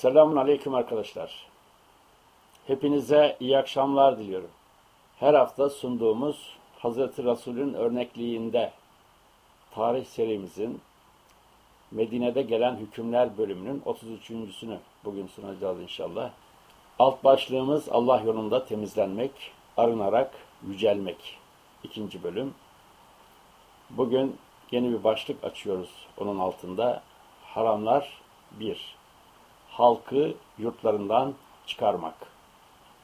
Selamun Aleyküm arkadaşlar. Hepinize iyi akşamlar diliyorum. Her hafta sunduğumuz Hazreti Resul'ün örnekliğinde tarih serimizin Medine'de gelen hükümler bölümünün 33.sünü bugün sunacağız inşallah. Alt başlığımız Allah yolunda temizlenmek, arınarak yücelmek. İkinci bölüm. Bugün yeni bir başlık açıyoruz onun altında. Haramlar 1. Halkı yurtlarından çıkarmak.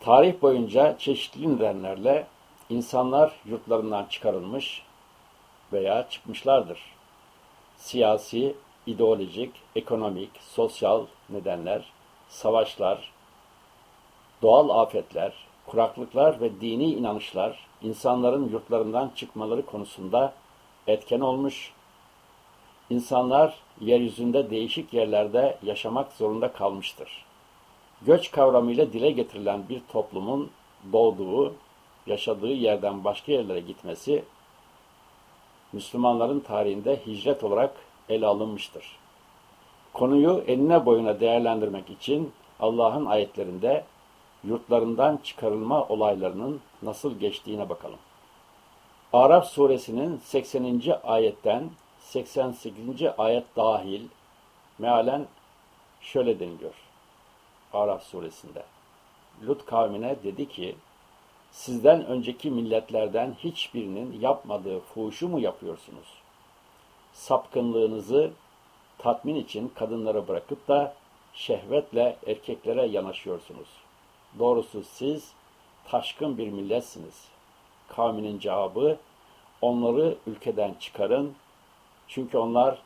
Tarih boyunca çeşitli nedenlerle insanlar yurtlarından çıkarılmış veya çıkmışlardır. Siyasi, ideolojik, ekonomik, sosyal nedenler, savaşlar, doğal afetler, kuraklıklar ve dini inanışlar insanların yurtlarından çıkmaları konusunda etken olmuş. İnsanlar yeryüzünde değişik yerlerde yaşamak zorunda kalmıştır. Göç kavramıyla dile getirilen bir toplumun doğduğu, yaşadığı yerden başka yerlere gitmesi Müslümanların tarihinde hicret olarak ele alınmıştır. Konuyu enine boyuna değerlendirmek için Allah'ın ayetlerinde yurtlarından çıkarılma olaylarının nasıl geçtiğine bakalım. Araf suresinin 80. ayetten 88. ayet dahil mealen şöyle deniliyor. Araf suresinde. Lut kavmine dedi ki, sizden önceki milletlerden hiçbirinin yapmadığı fuhuşu mu yapıyorsunuz? Sapkınlığınızı tatmin için kadınlara bırakıp da şehvetle erkeklere yanaşıyorsunuz. Doğrusu siz taşkın bir milletsiniz. Kavminin cevabı, onları ülkeden çıkarın, çünkü onlar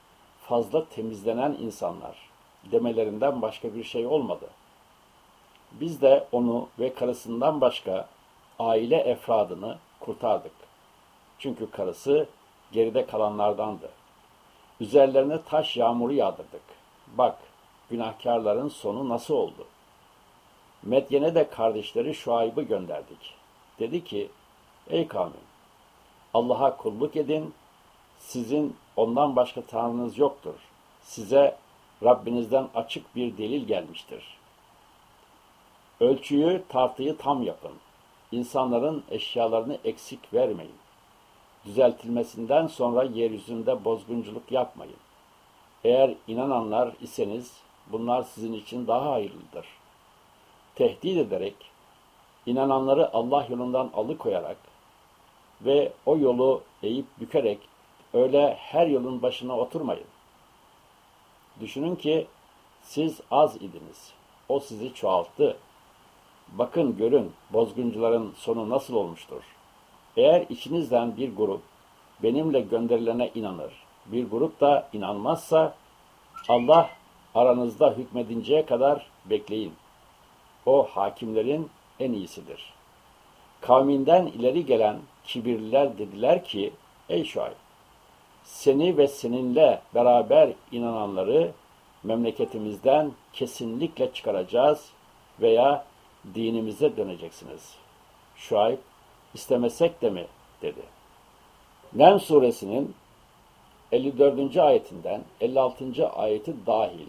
fazla temizlenen insanlar demelerinden başka bir şey olmadı. Biz de onu ve karısından başka aile efradını kurtardık. Çünkü karısı geride kalanlardandı. Üzerlerine taş yağmuru yağdırdık. Bak, günahkarların sonu nasıl oldu? Medyen'e de kardeşleri Şuayb'ı gönderdik. Dedi ki, ey kavmim, Allah'a kulluk edin, sizin ondan başka tanrınız yoktur. Size Rabbinizden açık bir delil gelmiştir. Ölçüyü, tartıyı tam yapın. İnsanların eşyalarını eksik vermeyin. Düzeltilmesinden sonra yeryüzünde bozgunculuk yapmayın. Eğer inananlar iseniz bunlar sizin için daha hayırlıdır. Tehdit ederek, inananları Allah yolundan alıkoyarak ve o yolu eğip bükerek öyle her yolun başına oturmayın. Düşünün ki siz az idiniz. O sizi çoğalttı. Bakın görün bozguncuların sonu nasıl olmuştur. Eğer içinizden bir grup benimle gönderilene inanır, bir grup da inanmazsa Allah aranızda hükmedinceye kadar bekleyin. O hakimlerin en iyisidir. Kavminden ileri gelen kibirliler dediler ki, ey Şuayb, seni ve seninle beraber inananları memleketimizden kesinlikle çıkaracağız veya dinimize döneceksiniz. Şuayb, istemesek de mi? dedi. Nem suresinin 54. ayetinden 56. ayeti dahil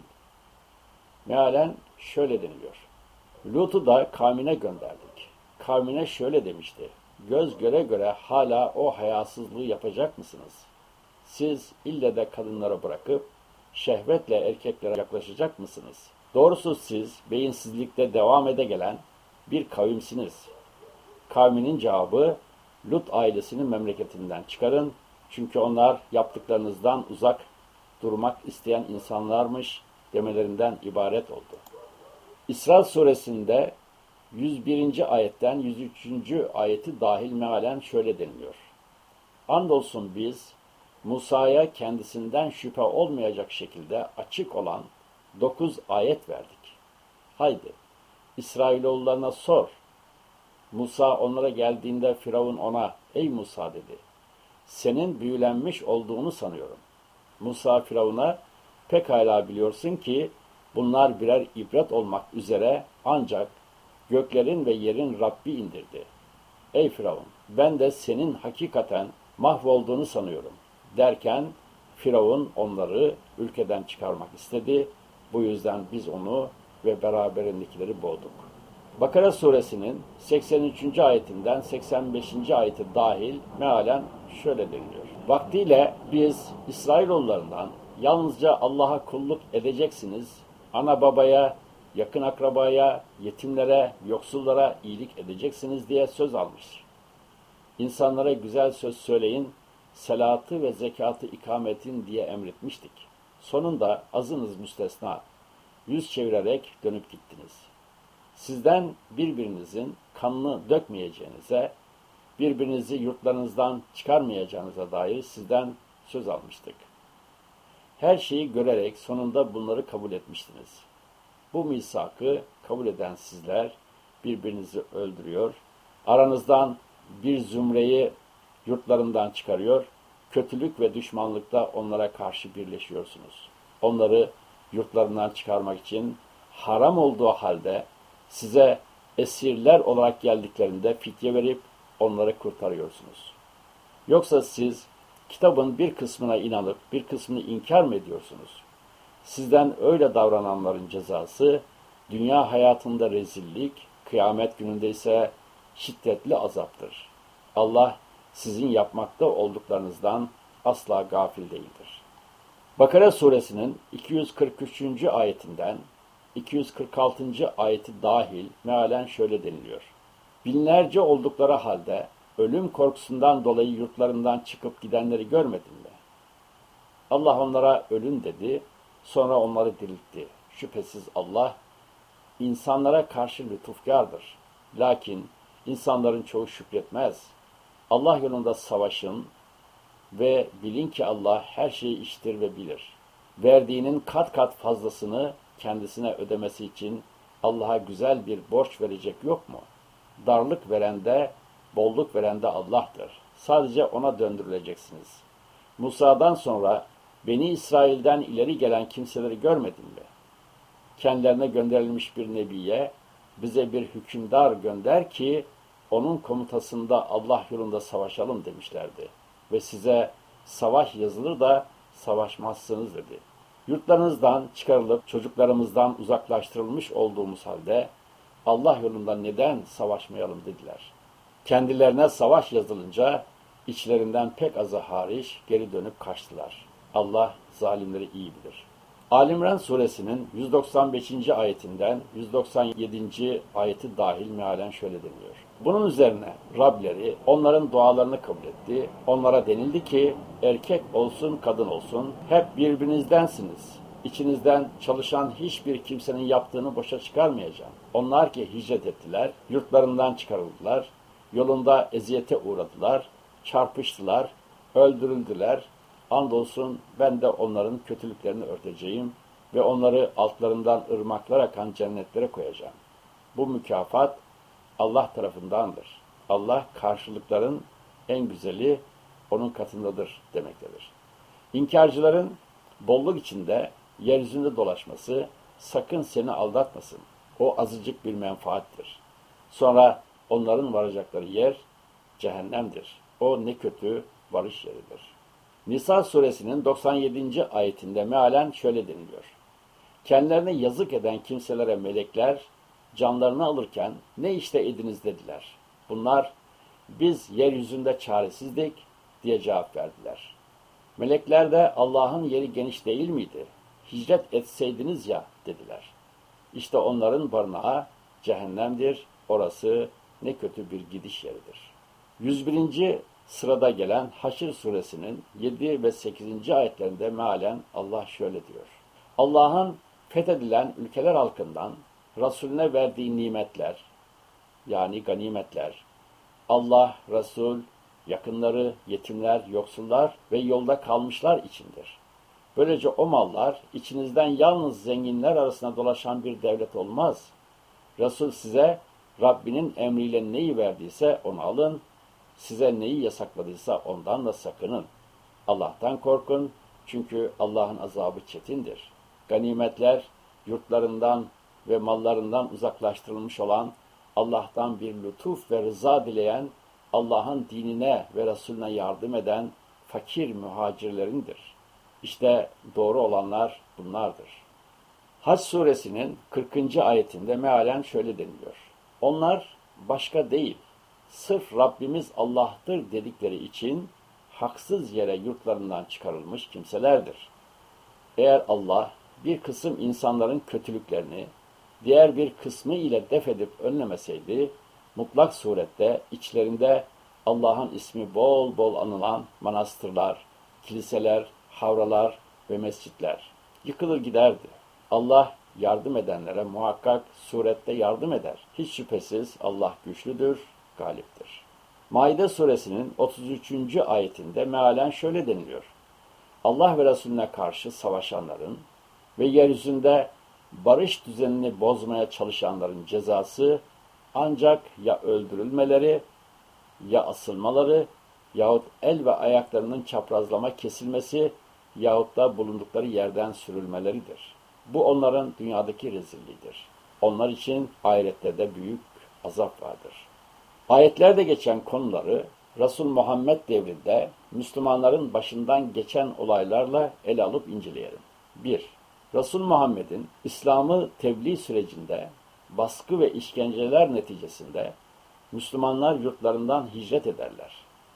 mealen şöyle deniliyor. Lut'u da kavmine gönderdik. Kavmine şöyle demişti. Göz göre göre hala o hayasızlığı yapacak mısınız? Siz ille de kadınlara bırakıp şehvetle erkeklere yaklaşacak mısınız? Doğrusu siz beyinsizlikte devam ede gelen bir kavimsiniz. Kavminin cevabı Lut ailesini memleketinden çıkarın. Çünkü onlar yaptıklarınızdan uzak durmak isteyen insanlarmış demelerinden ibaret oldu. İsra suresinde 101. ayetten 103. ayeti dahil mealen şöyle deniliyor. Andolsun biz Musa'ya kendisinden şüphe olmayacak şekilde açık olan dokuz ayet verdik. Haydi İsrailoğullarına sor. Musa onlara geldiğinde Firavun ona ey Musa dedi. Senin büyülenmiş olduğunu sanıyorum. Musa Firavun'a pekala biliyorsun ki bunlar birer ibret olmak üzere ancak göklerin ve yerin Rabbi indirdi. Ey Firavun ben de senin hakikaten mahvolduğunu sanıyorum derken Firavun onları ülkeden çıkarmak istedi. Bu yüzden biz onu ve beraberindekileri boğduk. Bakara suresinin 83. ayetinden 85. ayeti dahil mealen şöyle deniliyor. Vaktiyle biz İsrailoğullarından yalnızca Allah'a kulluk edeceksiniz, ana babaya, yakın akrabaya, yetimlere, yoksullara iyilik edeceksiniz diye söz almış. İnsanlara güzel söz söyleyin, selatı ve zekatı ikametin diye emretmiştik. Sonunda azınız müstesna, yüz çevirerek dönüp gittiniz. Sizden birbirinizin kanını dökmeyeceğinize, birbirinizi yurtlarınızdan çıkarmayacağınıza dair sizden söz almıştık. Her şeyi görerek sonunda bunları kabul etmiştiniz. Bu misakı kabul eden sizler birbirinizi öldürüyor, aranızdan bir zümreyi yurtlarından çıkarıyor, kötülük ve düşmanlıkta onlara karşı birleşiyorsunuz. Onları yurtlarından çıkarmak için haram olduğu halde size esirler olarak geldiklerinde fitye verip onları kurtarıyorsunuz. Yoksa siz kitabın bir kısmına inanıp bir kısmını inkar mı ediyorsunuz? Sizden öyle davrananların cezası dünya hayatında rezillik, kıyamet gününde ise şiddetli azaptır. Allah sizin yapmakta olduklarınızdan asla gafil değildir. Bakara suresinin 243. ayetinden 246. ayeti dahil mealen şöyle deniliyor. Binlerce oldukları halde ölüm korkusundan dolayı yurtlarından çıkıp gidenleri görmedin mi? Allah onlara ölün dedi, sonra onları diriltti. Şüphesiz Allah insanlara karşı lütufkardır. Lakin insanların çoğu şükretmez. Allah yolunda savaşın ve bilin ki Allah her şeyi iştir ve bilir. Verdiğinin kat kat fazlasını kendisine ödemesi için Allah'a güzel bir borç verecek yok mu? Darlık verende, bolluk verende Allah'tır. Sadece ona döndürüleceksiniz. Musa'dan sonra Beni İsrail'den ileri gelen kimseleri görmedin mi? Kendilerine gönderilmiş bir nebiye, bize bir hükümdar gönder ki onun komutasında Allah yolunda savaşalım demişlerdi. Ve size savaş yazılır da savaşmazsınız dedi. Yurtlarınızdan çıkarılıp çocuklarımızdan uzaklaştırılmış olduğumuz halde Allah yolunda neden savaşmayalım dediler. Kendilerine savaş yazılınca içlerinden pek azı hariç geri dönüp kaçtılar. Allah zalimleri iyi bilir. Alimran suresinin 195. ayetinden 197. ayeti dahil mealen şöyle deniliyor. Bunun üzerine Rableri onların dualarını kabul etti. Onlara denildi ki erkek olsun kadın olsun hep birbirinizdensiniz. İçinizden çalışan hiçbir kimsenin yaptığını boşa çıkarmayacağım. Onlar ki hicret ettiler, yurtlarından çıkarıldılar, yolunda eziyete uğradılar, çarpıştılar, öldürüldüler. Andolsun ben de onların kötülüklerini örteceğim ve onları altlarından ırmaklar akan cennetlere koyacağım. Bu mükafat Allah tarafındandır. Allah karşılıkların en güzeli onun katındadır demektedir. İnkarcıların bolluk içinde yeryüzünde dolaşması sakın seni aldatmasın. O azıcık bir menfaattir. Sonra onların varacakları yer cehennemdir. O ne kötü varış yeridir. Nisa suresinin 97. ayetinde mealen şöyle deniliyor. Kendilerine yazık eden kimselere melekler canlarını alırken ne işte ediniz dediler. Bunlar biz yeryüzünde çaresizdik diye cevap verdiler. Melekler de Allah'ın yeri geniş değil miydi? Hicret etseydiniz ya dediler. İşte onların barınağı cehennemdir. Orası ne kötü bir gidiş yeridir. 101. sırada gelen Haşr suresinin 7 ve 8. ayetlerinde mealen Allah şöyle diyor. Allah'ın fethedilen ülkeler halkından Resulüne verdiği nimetler, yani ganimetler, Allah, Resul, yakınları, yetimler, yoksullar ve yolda kalmışlar içindir. Böylece o mallar içinizden yalnız zenginler arasında dolaşan bir devlet olmaz. Resul size Rabbinin emriyle neyi verdiyse onu alın, size neyi yasakladıysa ondan da sakının. Allah'tan korkun çünkü Allah'ın azabı çetindir. Ganimetler yurtlarından ve mallarından uzaklaştırılmış olan, Allah'tan bir lütuf ve rıza dileyen, Allah'ın dinine ve Resulüne yardım eden fakir muhacirlerindir. İşte doğru olanlar bunlardır. Hac suresinin 40. ayetinde mealen şöyle deniliyor. Onlar başka değil, sırf Rabbimiz Allah'tır dedikleri için haksız yere yurtlarından çıkarılmış kimselerdir. Eğer Allah bir kısım insanların kötülüklerini diğer bir kısmı ile def edip önlemeseydi, mutlak surette içlerinde Allah'ın ismi bol bol anılan manastırlar, kiliseler, havralar ve mescitler yıkılır giderdi. Allah yardım edenlere muhakkak surette yardım eder. Hiç şüphesiz Allah güçlüdür, galiptir. Maide suresinin 33. ayetinde mealen şöyle deniliyor. Allah ve Resulüne karşı savaşanların ve yeryüzünde barış düzenini bozmaya çalışanların cezası ancak ya öldürülmeleri ya asılmaları yahut el ve ayaklarının çaprazlama kesilmesi yahut da bulundukları yerden sürülmeleridir. Bu onların dünyadaki rezilliğidir. Onlar için ahirette de büyük azap vardır. Ayetlerde geçen konuları Resul Muhammed devrinde Müslümanların başından geçen olaylarla ele alıp inceleyelim. 1. Resul Muhammed'in İslam'ı tebliğ sürecinde baskı ve işkenceler neticesinde Müslümanlar yurtlarından hicret ederler.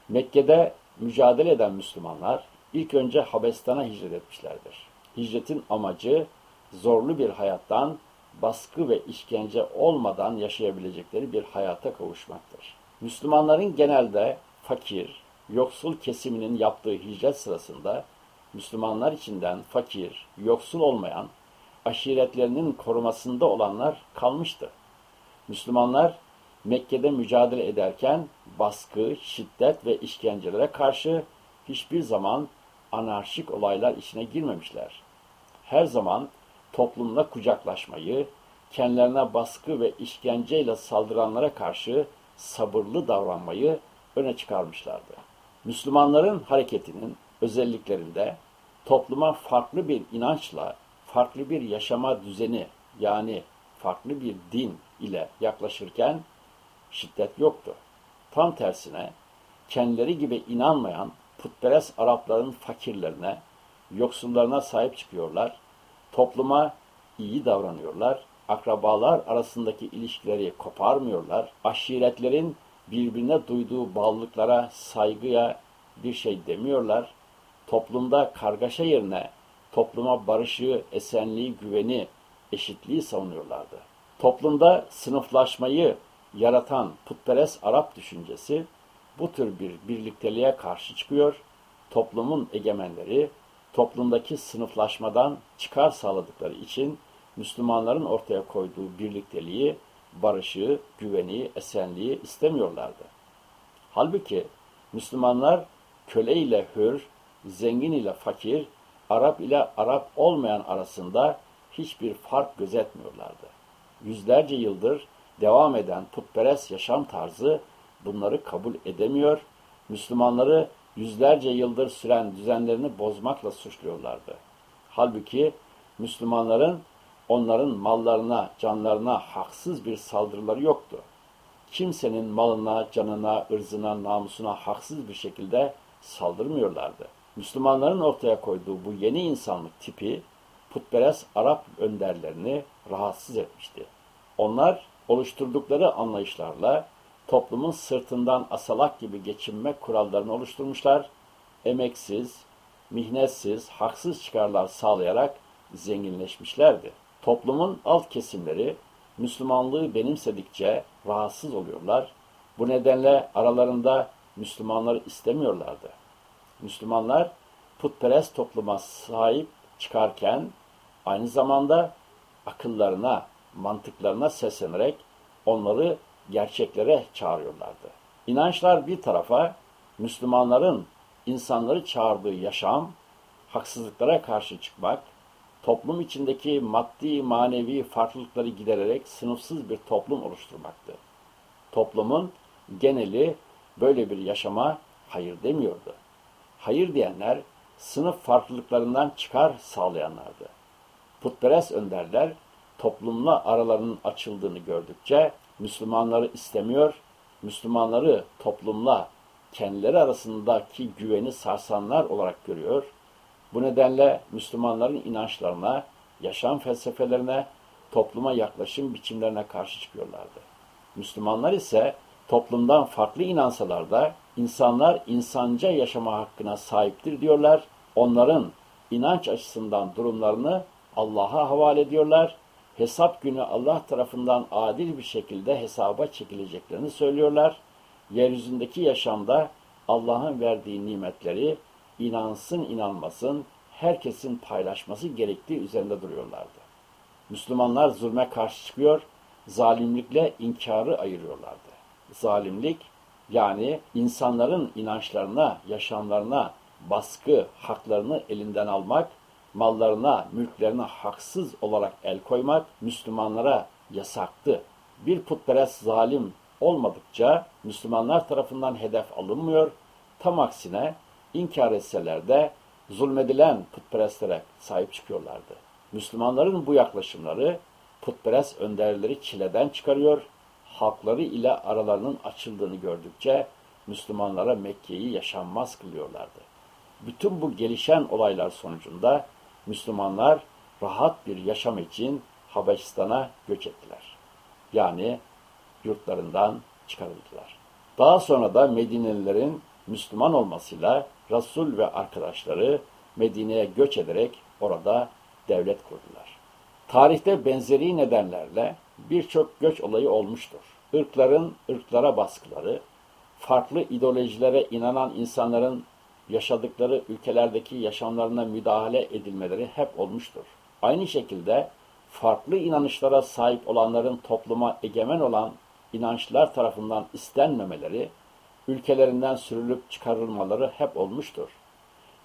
Mekke'de mücadele eden Müslümanlar ilk önce Habestan'a hicret etmişlerdir. Hicretin amacı zorlu bir hayattan baskı ve işkence olmadan yaşayabilecekleri bir hayata kavuşmaktır. Müslümanların genelde fakir, yoksul kesiminin yaptığı hicret sırasında Müslümanlar içinden fakir, yoksul olmayan, aşiretlerinin korumasında olanlar kalmıştı. Müslümanlar Mekke'de mücadele ederken baskı, şiddet ve işkencelere karşı hiçbir zaman anarşik olaylar içine girmemişler. Her zaman toplumla kucaklaşmayı, kendilerine baskı ve işkenceyle saldıranlara karşı sabırlı davranmayı öne çıkarmışlardı. Müslümanların hareketinin özelliklerinde topluma farklı bir inançla, farklı bir yaşama düzeni yani farklı bir din ile yaklaşırken şiddet yoktu. Tam tersine kendileri gibi inanmayan putperest Arapların fakirlerine, yoksullarına sahip çıkıyorlar, topluma iyi davranıyorlar, akrabalar arasındaki ilişkileri koparmıyorlar, aşiretlerin birbirine duyduğu bağlılıklara, saygıya bir şey demiyorlar, toplumda kargaşa yerine topluma barışı, esenliği, güveni, eşitliği savunuyorlardı. Toplumda sınıflaşmayı yaratan putperest Arap düşüncesi bu tür bir birlikteliğe karşı çıkıyor. Toplumun egemenleri toplumdaki sınıflaşmadan çıkar sağladıkları için Müslümanların ortaya koyduğu birlikteliği, barışı, güveni, esenliği istemiyorlardı. Halbuki Müslümanlar köle ile hür, zengin ile fakir, Arap ile Arap olmayan arasında hiçbir fark gözetmiyorlardı. Yüzlerce yıldır devam eden putperest yaşam tarzı bunları kabul edemiyor, Müslümanları yüzlerce yıldır süren düzenlerini bozmakla suçluyorlardı. Halbuki Müslümanların onların mallarına, canlarına haksız bir saldırıları yoktu. Kimsenin malına, canına, ırzına, namusuna haksız bir şekilde saldırmıyorlardı. Müslümanların ortaya koyduğu bu yeni insanlık tipi putperest Arap önderlerini rahatsız etmişti. Onlar oluşturdukları anlayışlarla toplumun sırtından asalak gibi geçinme kurallarını oluşturmuşlar. Emeksiz, mihnetsiz, haksız çıkarlar sağlayarak zenginleşmişlerdi. Toplumun alt kesimleri Müslümanlığı benimsedikçe rahatsız oluyorlar. Bu nedenle aralarında Müslümanları istemiyorlardı. Müslümanlar putperest topluma sahip çıkarken aynı zamanda akıllarına, mantıklarına seslenerek onları gerçeklere çağırıyorlardı. İnançlar bir tarafa Müslümanların insanları çağırdığı yaşam, haksızlıklara karşı çıkmak, toplum içindeki maddi manevi farklılıkları gidererek sınıfsız bir toplum oluşturmaktı. Toplumun geneli böyle bir yaşama hayır demiyordu. Hayır diyenler sınıf farklılıklarından çıkar sağlayanlardı. Putperest önderler toplumla aralarının açıldığını gördükçe Müslümanları istemiyor, Müslümanları toplumla kendileri arasındaki güveni sarsanlar olarak görüyor. Bu nedenle Müslümanların inançlarına yaşam felsefelerine, topluma yaklaşım biçimlerine karşı çıkıyorlardı. Müslümanlar ise toplumdan farklı inansalar da insanlar insanca yaşama hakkına sahiptir diyorlar. Onların inanç açısından durumlarını Allah'a havale ediyorlar. Hesap günü Allah tarafından adil bir şekilde hesaba çekileceklerini söylüyorlar. Yeryüzündeki yaşamda Allah'ın verdiği nimetleri inansın inanmasın herkesin paylaşması gerektiği üzerinde duruyorlardı. Müslümanlar zulme karşı çıkıyor, zalimlikle inkarı ayırıyorlardı. Zalimlik yani insanların inançlarına, yaşamlarına baskı, haklarını elinden almak, mallarına, mülklerine haksız olarak el koymak Müslümanlara yasaktı. Bir putperest zalim olmadıkça Müslümanlar tarafından hedef alınmıyor. Tam aksine inkar etseler de zulmedilen putperestlere sahip çıkıyorlardı. Müslümanların bu yaklaşımları putperest önderleri çileden çıkarıyor, halkları ile aralarının açıldığını gördükçe Müslümanlara Mekke'yi yaşanmaz kılıyorlardı. Bütün bu gelişen olaylar sonucunda Müslümanlar rahat bir yaşam için Habeşistan'a göç ettiler. Yani yurtlarından çıkarıldılar. Daha sonra da Medinelilerin Müslüman olmasıyla Resul ve arkadaşları Medine'ye göç ederek orada devlet kurdular. Tarihte benzeri nedenlerle birçok göç olayı olmuştur. Irkların ırklara baskıları, farklı ideolojilere inanan insanların yaşadıkları ülkelerdeki yaşamlarına müdahale edilmeleri hep olmuştur. Aynı şekilde farklı inanışlara sahip olanların topluma egemen olan inançlar tarafından istenmemeleri, ülkelerinden sürülüp çıkarılmaları hep olmuştur.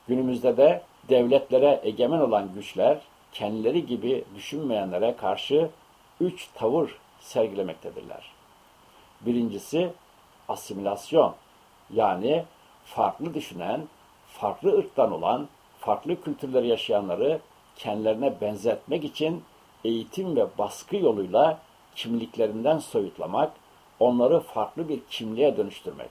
Günümüzde de devletlere egemen olan güçler kendileri gibi düşünmeyenlere karşı üç tavır sergilemektedirler. Birincisi asimilasyon yani farklı düşünen, farklı ırktan olan, farklı kültürleri yaşayanları kendilerine benzetmek için eğitim ve baskı yoluyla kimliklerinden soyutlamak, onları farklı bir kimliğe dönüştürmek.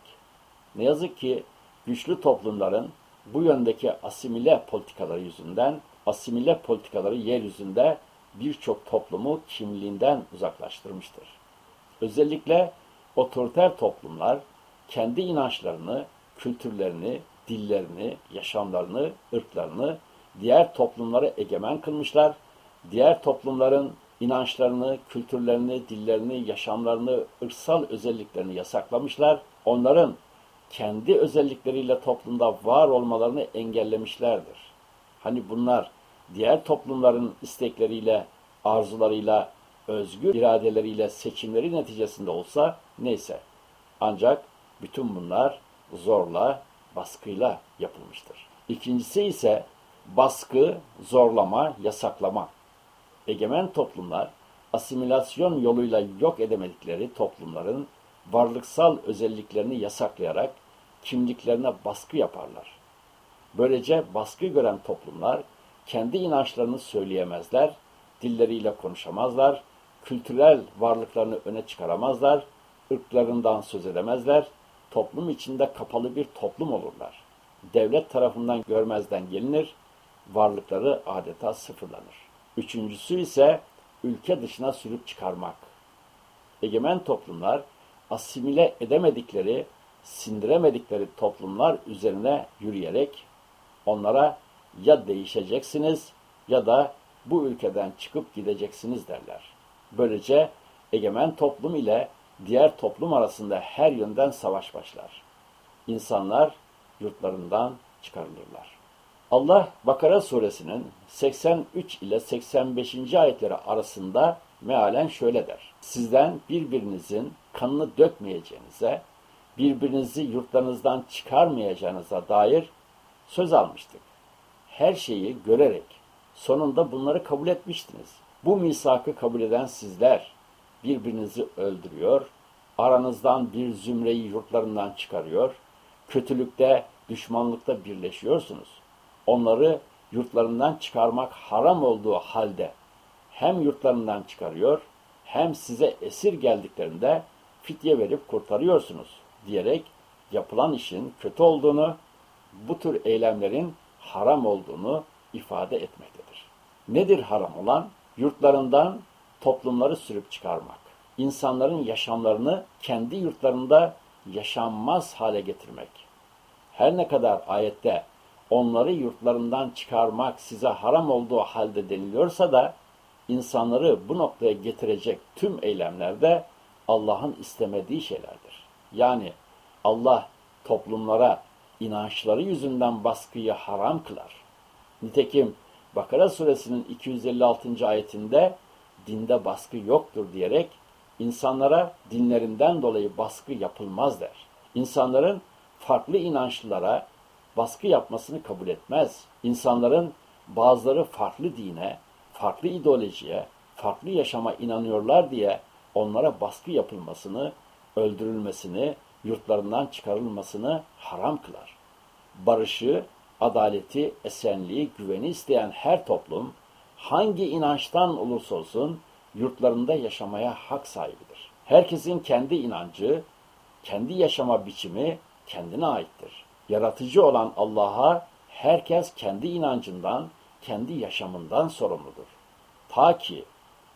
Ne yazık ki güçlü toplumların bu yöndeki asimile politikaları yüzünden, asimile politikaları yeryüzünde birçok toplumu kimliğinden uzaklaştırmıştır. Özellikle otoriter toplumlar kendi inançlarını, kültürlerini, dillerini, yaşamlarını, ırklarını diğer toplumlara egemen kılmışlar. Diğer toplumların inançlarını, kültürlerini, dillerini, yaşamlarını, ırksal özelliklerini yasaklamışlar. Onların kendi özellikleriyle toplumda var olmalarını engellemişlerdir. Hani bunlar diğer toplumların istekleriyle, arzularıyla, özgür iradeleriyle seçimleri neticesinde olsa neyse. Ancak bütün bunlar zorla, baskıyla yapılmıştır. İkincisi ise baskı, zorlama, yasaklama. Egemen toplumlar asimilasyon yoluyla yok edemedikleri toplumların varlıksal özelliklerini yasaklayarak kimliklerine baskı yaparlar. Böylece baskı gören toplumlar kendi inançlarını söyleyemezler, dilleriyle konuşamazlar, kültürel varlıklarını öne çıkaramazlar, ırklarından söz edemezler, toplum içinde kapalı bir toplum olurlar. Devlet tarafından görmezden gelinir, varlıkları adeta sıfırlanır. Üçüncüsü ise ülke dışına sürüp çıkarmak. Egemen toplumlar asimile edemedikleri, sindiremedikleri toplumlar üzerine yürüyerek onlara ya değişeceksiniz ya da bu ülkeden çıkıp gideceksiniz derler. Böylece egemen toplum ile diğer toplum arasında her yönden savaş başlar. İnsanlar yurtlarından çıkarılırlar. Allah Bakara suresinin 83 ile 85. ayetleri arasında mealen şöyle der. Sizden birbirinizin kanını dökmeyeceğinize, birbirinizi yurtlarınızdan çıkarmayacağınıza dair söz almıştık. Her şeyi görerek sonunda bunları kabul etmiştiniz. Bu misakı kabul eden sizler birbirinizi öldürüyor, aranızdan bir zümreyi yurtlarından çıkarıyor, kötülükte, düşmanlıkta birleşiyorsunuz. Onları yurtlarından çıkarmak haram olduğu halde hem yurtlarından çıkarıyor hem size esir geldiklerinde fitye verip kurtarıyorsunuz diyerek yapılan işin kötü olduğunu, bu tür eylemlerin haram olduğunu ifade etmektedir. Nedir haram olan? Yurtlarından toplumları sürüp çıkarmak. İnsanların yaşamlarını kendi yurtlarında yaşanmaz hale getirmek. Her ne kadar ayette onları yurtlarından çıkarmak size haram olduğu halde deniliyorsa da insanları bu noktaya getirecek tüm eylemlerde Allah'ın istemediği şeylerdir. Yani Allah toplumlara inançları yüzünden baskıyı haram kılar. Nitekim Bakara suresinin 256. ayetinde dinde baskı yoktur diyerek insanlara dinlerinden dolayı baskı yapılmaz der. İnsanların farklı inançlılara baskı yapmasını kabul etmez. İnsanların bazıları farklı dine, farklı ideolojiye, farklı yaşama inanıyorlar diye onlara baskı yapılmasını, öldürülmesini, yurtlarından çıkarılmasını haram kılar. Barışı, adaleti, esenliği, güveni isteyen her toplum hangi inançtan olursa olsun yurtlarında yaşamaya hak sahibidir. Herkesin kendi inancı, kendi yaşama biçimi kendine aittir. Yaratıcı olan Allah'a herkes kendi inancından, kendi yaşamından sorumludur. Ta ki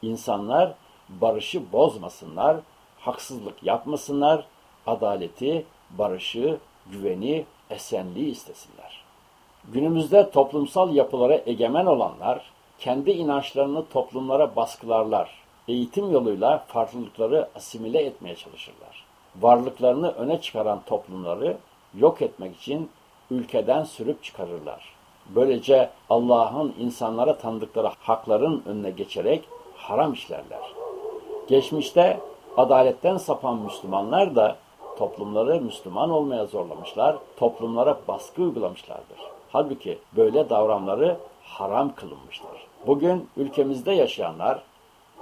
insanlar barışı bozmasınlar, haksızlık yapmasınlar, adaleti, barışı, güveni, esenliği istesinler. Günümüzde toplumsal yapılara egemen olanlar, kendi inançlarını toplumlara baskılarlar. Eğitim yoluyla farklılıkları asimile etmeye çalışırlar. Varlıklarını öne çıkaran toplumları yok etmek için ülkeden sürüp çıkarırlar. Böylece Allah'ın insanlara tanıdıkları hakların önüne geçerek haram işlerler. Geçmişte adaletten sapan Müslümanlar da toplumları Müslüman olmaya zorlamışlar, toplumlara baskı uygulamışlardır. Halbuki böyle davranları haram kılınmıştır. Bugün ülkemizde yaşayanlar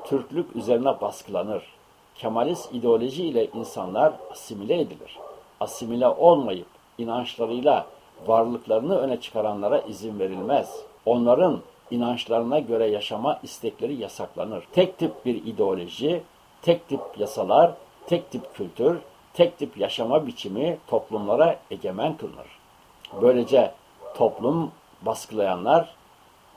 Türklük üzerine baskılanır. Kemalist ideoloji ile insanlar asimile edilir. Asimile olmayıp inançlarıyla varlıklarını öne çıkaranlara izin verilmez. Onların inançlarına göre yaşama istekleri yasaklanır. Tek tip bir ideoloji, tek tip yasalar, tek tip kültür, tek tip yaşama biçimi toplumlara egemen kılınır. Böylece toplum baskılayanlar,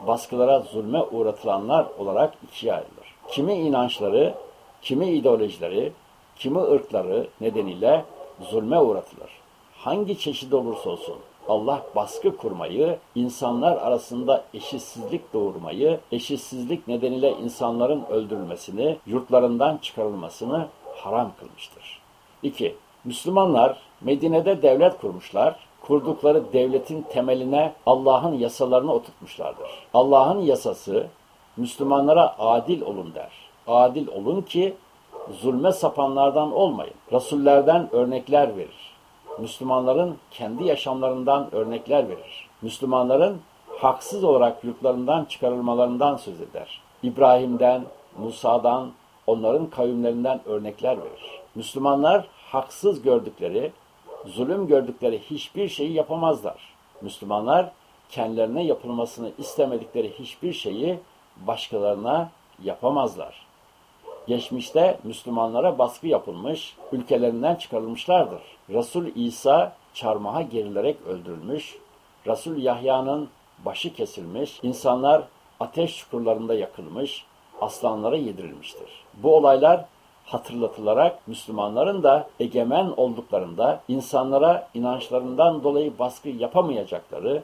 baskılara zulme uğratılanlar olarak ikiye ayrılır. Kimi inançları, kimi ideolojileri, kimi ırkları nedeniyle zulme uğratılır. Hangi çeşit olursa olsun Allah baskı kurmayı, insanlar arasında eşitsizlik doğurmayı, eşitsizlik nedeniyle insanların öldürülmesini, yurtlarından çıkarılmasını haram kılmıştır. 2. Müslümanlar Medine'de devlet kurmuşlar, kurdukları devletin temeline Allah'ın yasalarını oturtmuşlardır. Allah'ın yasası Müslümanlara adil olun der. Adil olun ki zulme sapanlardan olmayın. Rasullerden örnekler verir. Müslümanların kendi yaşamlarından örnekler verir. Müslümanların haksız olarak yurtlarından çıkarılmalarından söz eder. İbrahim'den, Musa'dan, onların kavimlerinden örnekler verir. Müslümanlar haksız gördükleri, zulüm gördükleri hiçbir şeyi yapamazlar. Müslümanlar kendilerine yapılmasını istemedikleri hiçbir şeyi başkalarına yapamazlar. Geçmişte Müslümanlara baskı yapılmış, ülkelerinden çıkarılmışlardır. Resul İsa çarmıha gerilerek öldürülmüş, Resul Yahya'nın başı kesilmiş, insanlar ateş çukurlarında yakılmış, aslanlara yedirilmiştir. Bu olaylar hatırlatılarak Müslümanların da egemen olduklarında insanlara inançlarından dolayı baskı yapamayacakları,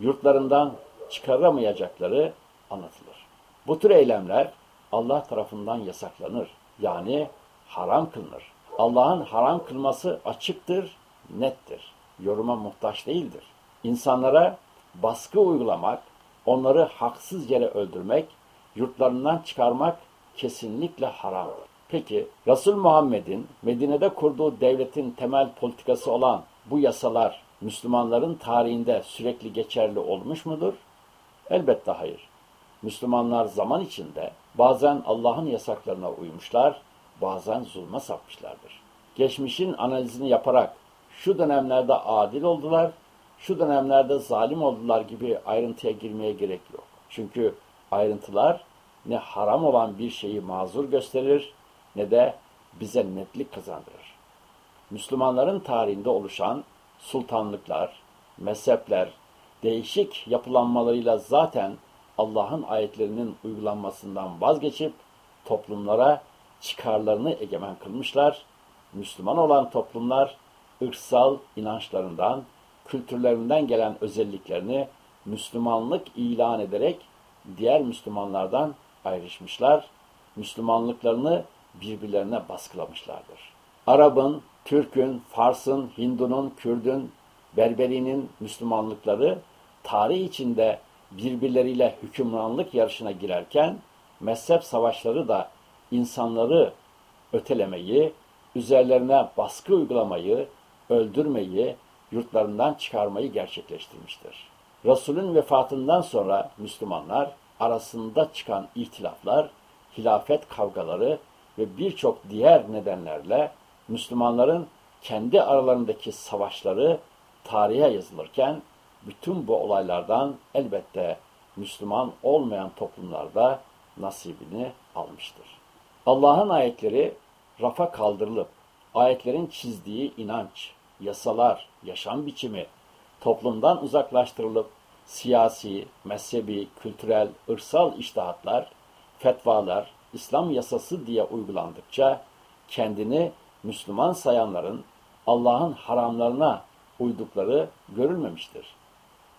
yurtlarından çıkaramayacakları anlatılır. Bu tür eylemler Allah tarafından yasaklanır. Yani haram kılınır. Allah'ın haram kılması açıktır, nettir. Yoruma muhtaç değildir. İnsanlara baskı uygulamak, onları haksız yere öldürmek, yurtlarından çıkarmak kesinlikle haramdır. Peki Resul Muhammed'in Medine'de kurduğu devletin temel politikası olan bu yasalar Müslümanların tarihinde sürekli geçerli olmuş mudur? Elbette hayır. Müslümanlar zaman içinde bazen Allah'ın yasaklarına uymuşlar, bazen zulme sapmışlardır. Geçmişin analizini yaparak şu dönemlerde adil oldular, şu dönemlerde zalim oldular gibi ayrıntıya girmeye gerek yok. Çünkü ayrıntılar ne haram olan bir şeyi mazur gösterir ne de bize netlik kazandırır. Müslümanların tarihinde oluşan sultanlıklar, mezhepler, değişik yapılanmalarıyla zaten Allah'ın ayetlerinin uygulanmasından vazgeçip toplumlara çıkarlarını egemen kılmışlar. Müslüman olan toplumlar ırksal inançlarından, kültürlerinden gelen özelliklerini Müslümanlık ilan ederek diğer Müslümanlardan ayrışmışlar. Müslümanlıklarını birbirlerine baskılamışlardır. Arap'ın, Türk'ün, Fars'ın, Hindu'nun, Kürd'ün, Berberi'nin Müslümanlıkları tarih içinde birbirleriyle hükümranlık yarışına girerken mezhep savaşları da insanları ötelemeyi, üzerlerine baskı uygulamayı, öldürmeyi, yurtlarından çıkarmayı gerçekleştirmiştir. Resulün vefatından sonra Müslümanlar arasında çıkan ihtilaflar, hilafet kavgaları ve birçok diğer nedenlerle Müslümanların kendi aralarındaki savaşları tarihe yazılırken bütün bu olaylardan elbette Müslüman olmayan toplumlarda nasibini almıştır. Allah'ın ayetleri rafa kaldırılıp ayetlerin çizdiği inanç, yasalar, yaşam biçimi toplumdan uzaklaştırılıp siyasi, mezhebi, kültürel, ırsal iştahatlar, fetvalar, İslam yasası diye uygulandıkça kendini Müslüman sayanların Allah'ın haramlarına uydukları görülmemiştir.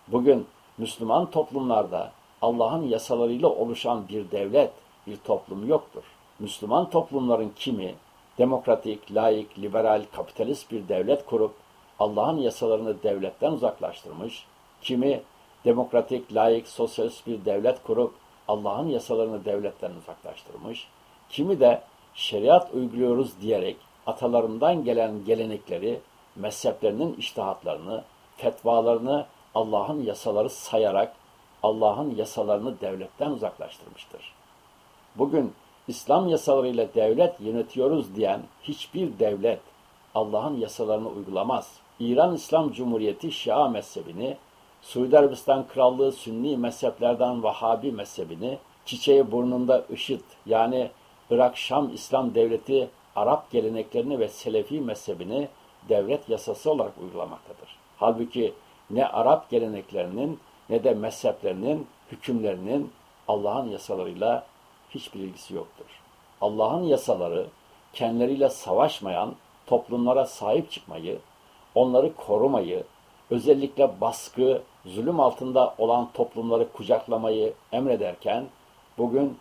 Bugün Müslüman toplumlarda Allah'ın yasalarıyla oluşan bir devlet, bir toplum yoktur. Müslüman toplumların kimi demokratik, laik, liberal, kapitalist bir devlet kurup Allah'ın yasalarını devletten uzaklaştırmış, kimi demokratik, laik, sosyalist bir devlet kurup Allah'ın yasalarını devletten uzaklaştırmış, kimi de şeriat uyguluyoruz diyerek atalarından gelen gelenekleri, mezheplerinin iştihatlarını, fetvalarını Allah'ın yasaları sayarak Allah'ın yasalarını devletten uzaklaştırmıştır. Bugün İslam yasalarıyla devlet yönetiyoruz diyen hiçbir devlet Allah'ın yasalarını uygulamaz. İran İslam Cumhuriyeti Şia mezhebini, Suudi Arabistan Krallığı Sünni mezheplerden Vahabi mezhebini, çiçeği burnunda IŞİD yani Irak Şam İslam Devleti Arap geleneklerini ve Selefi mezhebini devlet yasası olarak uygulamaktadır. Halbuki ne Arap geleneklerinin ne de mezheplerinin hükümlerinin Allah'ın yasalarıyla hiçbir ilgisi yoktur. Allah'ın yasaları kendileriyle savaşmayan toplumlara sahip çıkmayı, onları korumayı, özellikle baskı, zulüm altında olan toplumları kucaklamayı emrederken bugün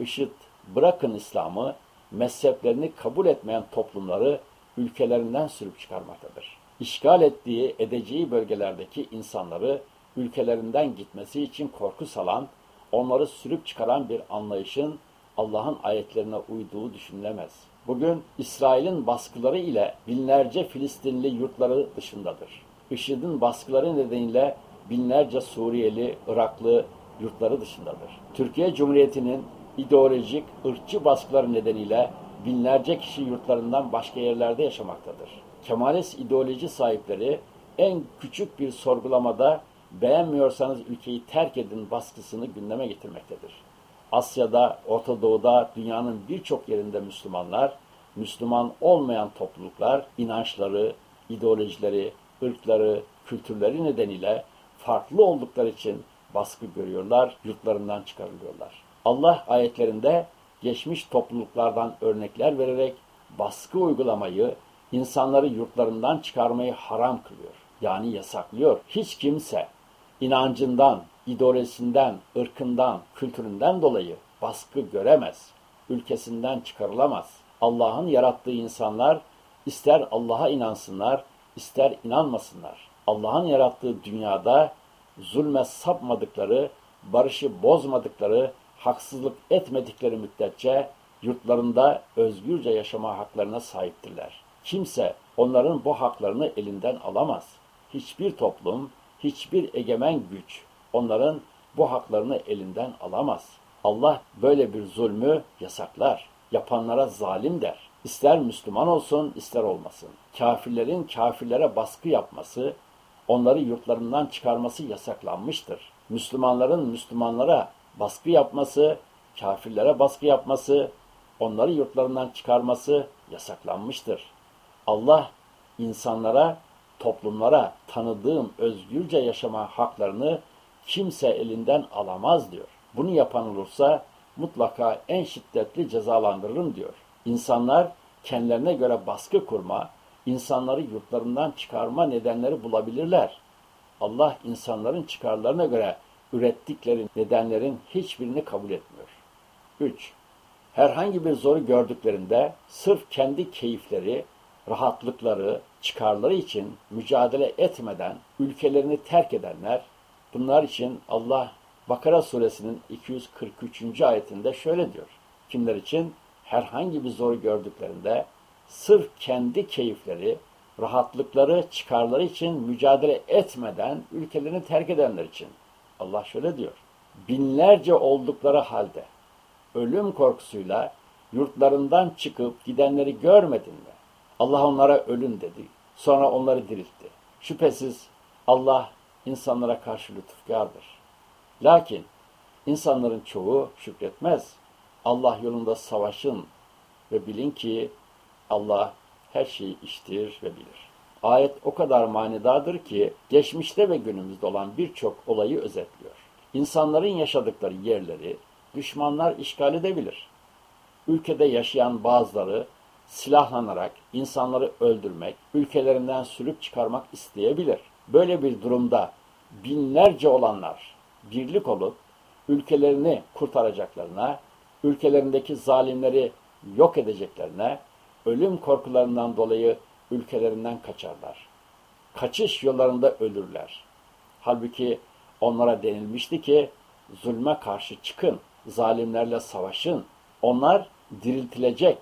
IŞİD bırakın İslam'ı, mezheplerini kabul etmeyen toplumları ülkelerinden sürüp çıkarmaktadır. İşgal ettiği, edeceği bölgelerdeki insanları ülkelerinden gitmesi için korku salan, onları sürüp çıkaran bir anlayışın Allah'ın ayetlerine uyduğu düşünülemez. Bugün İsrail'in baskıları ile binlerce Filistinli yurtları dışındadır. IŞİD'in baskıları nedeniyle binlerce Suriyeli, Iraklı yurtları dışındadır. Türkiye Cumhuriyeti'nin ideolojik, ırkçı baskıları nedeniyle binlerce kişi yurtlarından başka yerlerde yaşamaktadır. Kemalist ideoloji sahipleri en küçük bir sorgulamada beğenmiyorsanız ülkeyi terk edin baskısını gündeme getirmektedir. Asya'da, Orta Doğu'da, dünyanın birçok yerinde Müslümanlar, Müslüman olmayan topluluklar, inançları, ideolojileri, ırkları, kültürleri nedeniyle farklı oldukları için baskı görüyorlar, yurtlarından çıkarılıyorlar. Allah ayetlerinde geçmiş topluluklardan örnekler vererek baskı uygulamayı, insanları yurtlarından çıkarmayı haram kılıyor. Yani yasaklıyor. Hiç kimse inancından, ideolojisinden, ırkından, kültüründen dolayı baskı göremez. Ülkesinden çıkarılamaz. Allah'ın yarattığı insanlar ister Allah'a inansınlar, ister inanmasınlar. Allah'ın yarattığı dünyada zulme sapmadıkları, barışı bozmadıkları, haksızlık etmedikleri müddetçe yurtlarında özgürce yaşama haklarına sahiptirler. Kimse onların bu haklarını elinden alamaz. Hiçbir toplum, hiçbir egemen güç onların bu haklarını elinden alamaz. Allah böyle bir zulmü yasaklar. Yapanlara zalim der. İster Müslüman olsun, ister olmasın. Kafirlerin kafirlere baskı yapması, onları yurtlarından çıkarması yasaklanmıştır. Müslümanların Müslümanlara baskı yapması, kafirlere baskı yapması, onları yurtlarından çıkarması yasaklanmıştır. Allah insanlara, toplumlara tanıdığım özgürce yaşama haklarını kimse elinden alamaz diyor. Bunu yapan olursa mutlaka en şiddetli cezalandırırım diyor. İnsanlar kendilerine göre baskı kurma, insanları yurtlarından çıkarma nedenleri bulabilirler. Allah insanların çıkarlarına göre ürettikleri nedenlerin hiçbirini kabul etmiyor. 3. Herhangi bir zoru gördüklerinde sırf kendi keyifleri, rahatlıkları, çıkarları için mücadele etmeden ülkelerini terk edenler, bunlar için Allah Bakara suresinin 243. ayetinde şöyle diyor. Kimler için? Herhangi bir zoru gördüklerinde sırf kendi keyifleri, rahatlıkları, çıkarları için mücadele etmeden ülkelerini terk edenler için. Allah şöyle diyor. Binlerce oldukları halde ölüm korkusuyla yurtlarından çıkıp gidenleri görmedin mi? Allah onlara ölün dedi. Sonra onları diriltti. Şüphesiz Allah insanlara karşı lütufkardır. Lakin insanların çoğu şükretmez. Allah yolunda savaşın ve bilin ki Allah her şeyi iştir ve bilir. Ayet o kadar manidadır ki geçmişte ve günümüzde olan birçok olayı özetliyor. İnsanların yaşadıkları yerleri düşmanlar işgal edebilir. Ülkede yaşayan bazıları silahlanarak insanları öldürmek, ülkelerinden sürüp çıkarmak isteyebilir. Böyle bir durumda binlerce olanlar birlik olup ülkelerini kurtaracaklarına, ülkelerindeki zalimleri yok edeceklerine, ölüm korkularından dolayı ülkelerinden kaçarlar. Kaçış yollarında ölürler. Halbuki onlara denilmişti ki zulme karşı çıkın, zalimlerle savaşın. Onlar diriltilecek.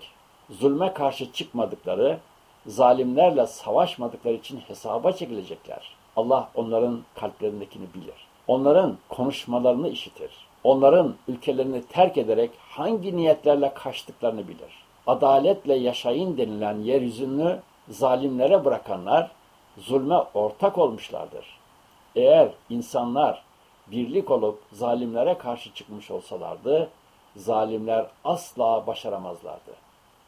Zulme karşı çıkmadıkları, zalimlerle savaşmadıkları için hesaba çekilecekler. Allah onların kalplerindekini bilir. Onların konuşmalarını işitir. Onların ülkelerini terk ederek hangi niyetlerle kaçtıklarını bilir. Adaletle yaşayın denilen yeryüzünü zalimlere bırakanlar zulme ortak olmuşlardır. Eğer insanlar birlik olup zalimlere karşı çıkmış olsalardı, zalimler asla başaramazlardı.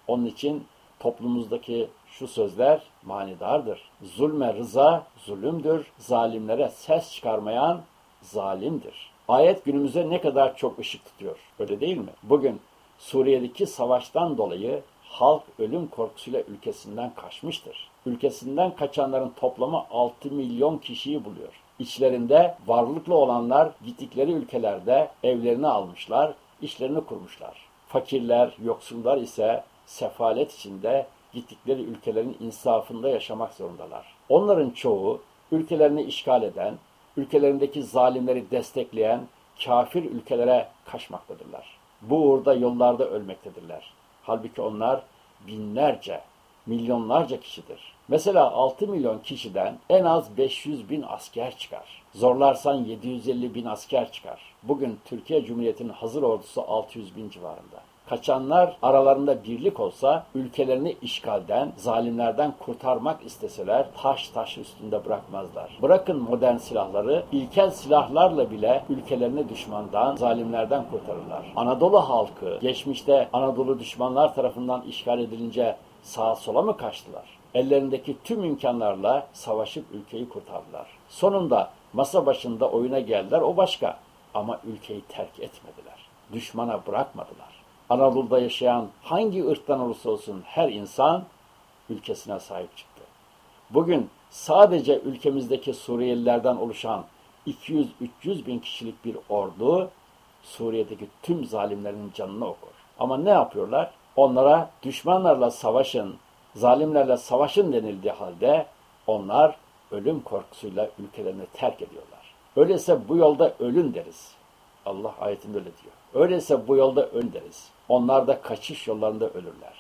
Onun için toplumumuzdaki şu sözler manidardır. Zulme rıza zulümdür, zalimlere ses çıkarmayan zalimdir. Ayet günümüze ne kadar çok ışık tutuyor, öyle değil mi? Bugün Suriye'deki savaştan dolayı halk ölüm korkusuyla ülkesinden kaçmıştır. Ülkesinden kaçanların toplamı 6 milyon kişiyi buluyor. İçlerinde varlıklı olanlar gittikleri ülkelerde evlerini almışlar, işlerini kurmuşlar. Fakirler, yoksullar ise sefalet içinde gittikleri ülkelerin insafında yaşamak zorundalar. Onların çoğu ülkelerini işgal eden, ülkelerindeki zalimleri destekleyen kafir ülkelere kaçmaktadırlar. Bu uğurda yollarda ölmektedirler. Halbuki onlar binlerce, milyonlarca kişidir. Mesela 6 milyon kişiden en az 500 bin asker çıkar. Zorlarsan 750 bin asker çıkar. Bugün Türkiye Cumhuriyeti'nin hazır ordusu 600 bin civarında. Kaçanlar aralarında birlik olsa ülkelerini işgalden, zalimlerden kurtarmak isteseler taş taş üstünde bırakmazlar. Bırakın modern silahları, ilkel silahlarla bile ülkelerini düşmandan, zalimlerden kurtarırlar. Anadolu halkı geçmişte Anadolu düşmanlar tarafından işgal edilince sağa sola mı kaçtılar? Ellerindeki tüm imkanlarla savaşıp ülkeyi kurtardılar. Sonunda masa başında oyuna geldiler o başka ama ülkeyi terk etmediler. Düşmana bırakmadılar. Anadolu'da yaşayan hangi ırktan olursa olsun her insan ülkesine sahip çıktı. Bugün sadece ülkemizdeki Suriyelilerden oluşan 200-300 bin kişilik bir ordu Suriye'deki tüm zalimlerin canını okur. Ama ne yapıyorlar? Onlara düşmanlarla savaşın, zalimlerle savaşın denildiği halde onlar ölüm korkusuyla ülkelerini terk ediyorlar. Öyleyse bu yolda ölün deriz. Allah ayetinde öyle diyor. Öyleyse bu yolda ölün deriz. Onlar da kaçış yollarında ölürler.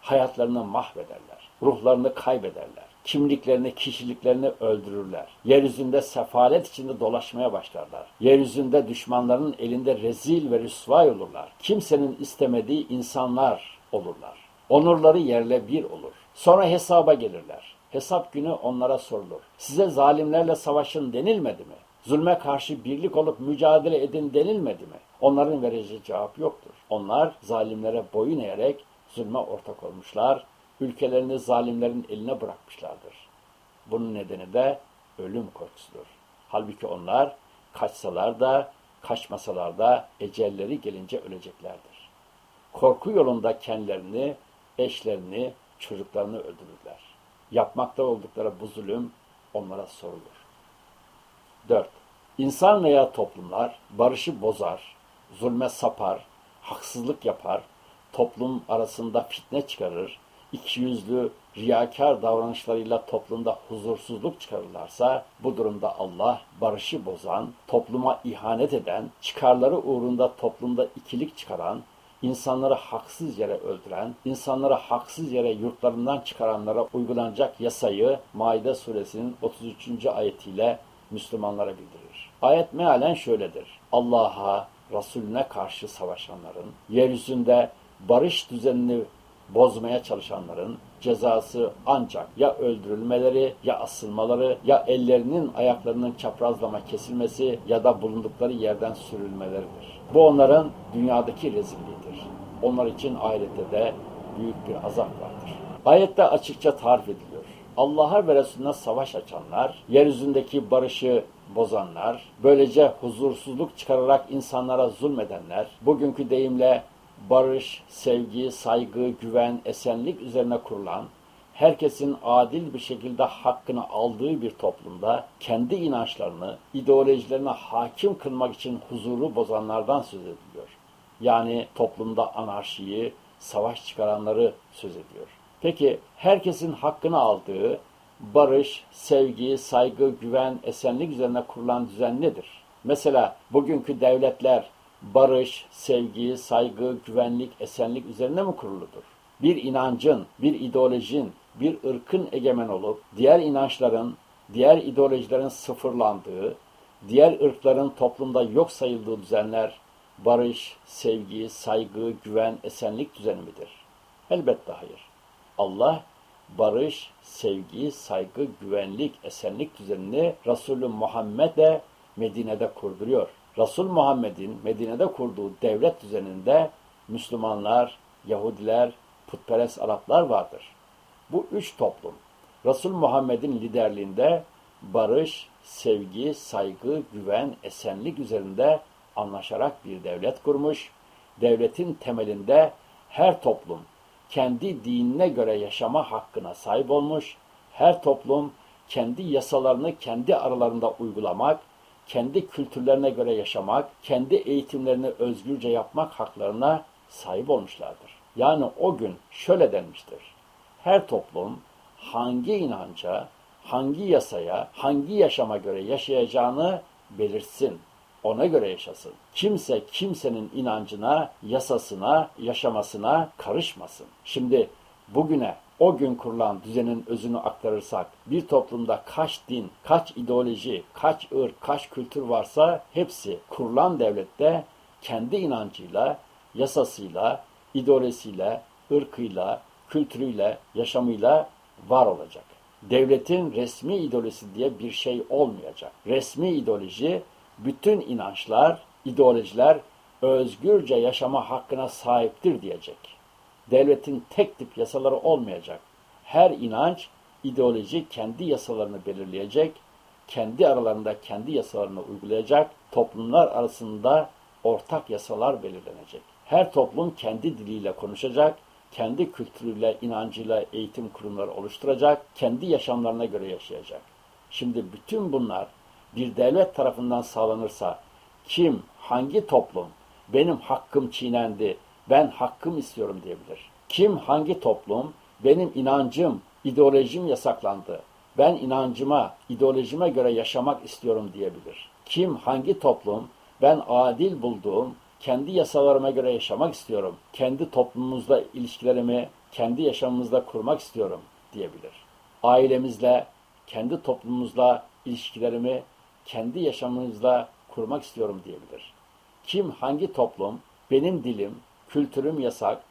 Hayatlarını mahvederler. Ruhlarını kaybederler. Kimliklerini, kişiliklerini öldürürler. Yeryüzünde sefalet içinde dolaşmaya başlarlar. Yeryüzünde düşmanların elinde rezil ve rüsvay olurlar. Kimsenin istemediği insanlar olurlar. Onurları yerle bir olur. Sonra hesaba gelirler. Hesap günü onlara sorulur. Size zalimlerle savaşın denilmedi mi? Zulme karşı birlik olup mücadele edin denilmedi mi? Onların vereceği cevap yoktur. Onlar zalimlere boyun eğerek zulme ortak olmuşlar, ülkelerini zalimlerin eline bırakmışlardır. Bunun nedeni de ölüm korkusudur. Halbuki onlar kaçsalar da kaçmasalar da ecelleri gelince öleceklerdir. Korku yolunda kendilerini, eşlerini, çocuklarını öldürürler. Yapmakta oldukları bu zulüm onlara sorulur. 4. İnsan veya toplumlar barışı bozar, zulme sapar, haksızlık yapar, toplum arasında fitne çıkarır, ikiyüzlü, riyakar davranışlarıyla toplumda huzursuzluk çıkarırlarsa bu durumda Allah barışı bozan, topluma ihanet eden, çıkarları uğrunda toplumda ikilik çıkaran, insanları haksız yere öldüren, insanları haksız yere yurtlarından çıkaranlara uygulanacak yasayı Maide suresinin 33. ayetiyle Müslümanlara bildirir. Ayet mealen şöyledir. Allah'a, Resulüne karşı savaşanların, yeryüzünde barış düzenini bozmaya çalışanların cezası ancak ya öldürülmeleri ya asılmaları ya ellerinin ayaklarının çaprazlama kesilmesi ya da bulundukları yerden sürülmeleridir. Bu onların dünyadaki rezilliğidir. Onlar için ahirette de büyük bir azap vardır. Ayette açıkça tarif ediliyor. Allah'a ve Resulüne savaş açanlar, yeryüzündeki barışı bozanlar, böylece huzursuzluk çıkararak insanlara zulmedenler, bugünkü deyimle barış, sevgi, saygı, güven, esenlik üzerine kurulan, herkesin adil bir şekilde hakkını aldığı bir toplumda kendi inançlarını, ideolojilerine hakim kılmak için huzuru bozanlardan söz ediliyor. Yani toplumda anarşiyi, savaş çıkaranları söz ediyor. Peki herkesin hakkını aldığı barış, sevgi, saygı, güven, esenlik üzerine kurulan düzen nedir? Mesela bugünkü devletler barış, sevgi, saygı, güvenlik, esenlik üzerine mi kuruludur? Bir inancın, bir ideolojin, bir ırkın egemen olup diğer inançların, diğer ideolojilerin sıfırlandığı, diğer ırkların toplumda yok sayıldığı düzenler barış, sevgi, saygı, güven, esenlik düzeni midir? Elbette hayır. Allah barış, sevgi, saygı, güvenlik, esenlik düzenini Resulü Muhammed'e Medine'de kurduruyor. Resul Muhammed'in Medine'de kurduğu devlet düzeninde Müslümanlar, Yahudiler, putperest Araplar vardır. Bu üç toplum Resul Muhammed'in liderliğinde barış, sevgi, saygı, güven, esenlik üzerinde anlaşarak bir devlet kurmuş. Devletin temelinde her toplum kendi dinine göre yaşama hakkına sahip olmuş. Her toplum kendi yasalarını kendi aralarında uygulamak, kendi kültürlerine göre yaşamak, kendi eğitimlerini özgürce yapmak haklarına sahip olmuşlardır. Yani o gün şöyle denmiştir. Her toplum hangi inanca, hangi yasaya, hangi yaşama göre yaşayacağını belirsin. Ona göre yaşasın. Kimse kimsenin inancına, yasasına, yaşamasına karışmasın. Şimdi bugüne o gün kurulan düzenin özünü aktarırsak, bir toplumda kaç din, kaç ideoloji, kaç ırk, kaç kültür varsa hepsi kurulan devlette kendi inancıyla, yasasıyla, ideolojisiyle, ırkıyla, kültürüyle, yaşamıyla var olacak. Devletin resmi ideolojisi diye bir şey olmayacak. Resmi ideoloji, bütün inançlar, ideolojiler özgürce yaşama hakkına sahiptir diyecek devletin tek tip yasaları olmayacak. Her inanç, ideoloji kendi yasalarını belirleyecek, kendi aralarında kendi yasalarını uygulayacak, toplumlar arasında ortak yasalar belirlenecek. Her toplum kendi diliyle konuşacak, kendi kültürüyle, inancıyla eğitim kurumları oluşturacak, kendi yaşamlarına göre yaşayacak. Şimdi bütün bunlar bir devlet tarafından sağlanırsa kim, hangi toplum benim hakkım çiğnendi, ben hakkım istiyorum diyebilir. Kim hangi toplum benim inancım, ideolojim yasaklandı. Ben inancıma, ideolojime göre yaşamak istiyorum diyebilir. Kim hangi toplum ben adil bulduğum, kendi yasalarıma göre yaşamak istiyorum. Kendi toplumumuzla ilişkilerimi kendi yaşamımızda kurmak istiyorum diyebilir. Ailemizle, kendi toplumumuzla ilişkilerimi kendi yaşamımızla kurmak istiyorum diyebilir. Kim hangi toplum benim dilim, kültürüm yasak,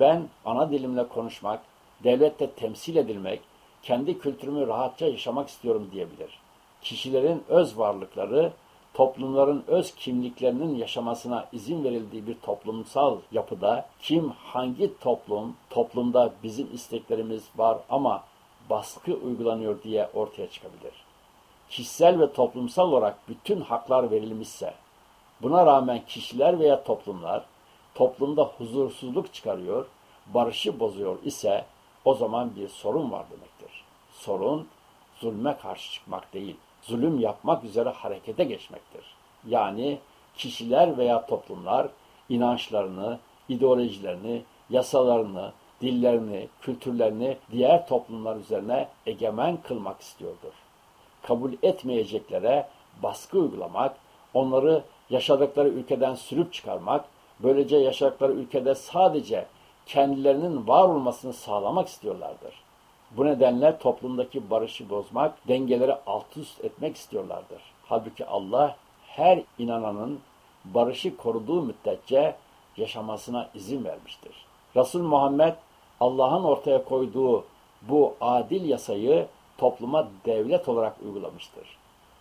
ben ana dilimle konuşmak, devlette temsil edilmek, kendi kültürümü rahatça yaşamak istiyorum diyebilir. Kişilerin öz varlıkları, toplumların öz kimliklerinin yaşamasına izin verildiği bir toplumsal yapıda kim hangi toplum, toplumda bizim isteklerimiz var ama baskı uygulanıyor diye ortaya çıkabilir. Kişisel ve toplumsal olarak bütün haklar verilmişse, Buna rağmen kişiler veya toplumlar toplumda huzursuzluk çıkarıyor, barışı bozuyor ise o zaman bir sorun var demektir. Sorun zulme karşı çıkmak değil, zulüm yapmak üzere harekete geçmektir. Yani kişiler veya toplumlar inançlarını, ideolojilerini, yasalarını, dillerini, kültürlerini diğer toplumlar üzerine egemen kılmak istiyordur. Kabul etmeyeceklere baskı uygulamak, onları yaşadıkları ülkeden sürüp çıkarmak, böylece yaşadıkları ülkede sadece kendilerinin var olmasını sağlamak istiyorlardır. Bu nedenle toplumdaki barışı bozmak, dengeleri alt üst etmek istiyorlardır. Halbuki Allah her inananın barışı koruduğu müddetçe yaşamasına izin vermiştir. Resul Muhammed Allah'ın ortaya koyduğu bu adil yasayı topluma devlet olarak uygulamıştır.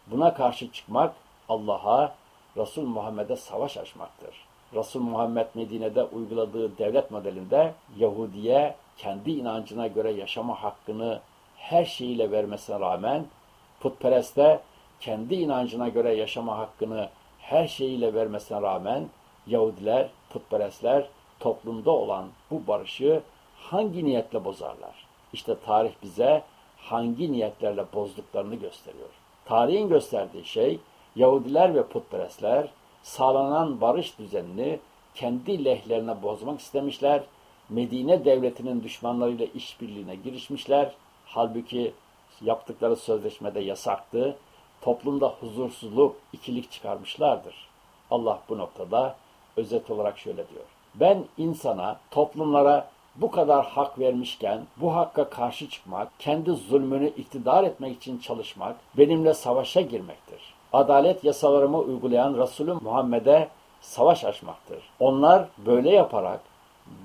Buna karşı çıkmak Allah'a, Resul Muhammed'e savaş açmaktır. Resul Muhammed Medine'de uyguladığı devlet modelinde Yahudi'ye kendi inancına göre yaşama hakkını her şeyiyle vermesine rağmen putpereste kendi inancına göre yaşama hakkını her şeyiyle vermesine rağmen Yahudiler, putperestler toplumda olan bu barışı hangi niyetle bozarlar? İşte tarih bize hangi niyetlerle bozduklarını gösteriyor. Tarihin gösterdiği şey Yahudiler ve putperestler sağlanan barış düzenini kendi lehlerine bozmak istemişler. Medine devletinin düşmanlarıyla işbirliğine girişmişler. Halbuki yaptıkları sözleşmede yasaktı. Toplumda huzursuzluk, ikilik çıkarmışlardır. Allah bu noktada özet olarak şöyle diyor. Ben insana, toplumlara bu kadar hak vermişken bu hakka karşı çıkmak, kendi zulmünü iktidar etmek için çalışmak, benimle savaşa girmektir. Adalet yasalarımı uygulayan Resulüm Muhammed'e savaş açmaktır. Onlar böyle yaparak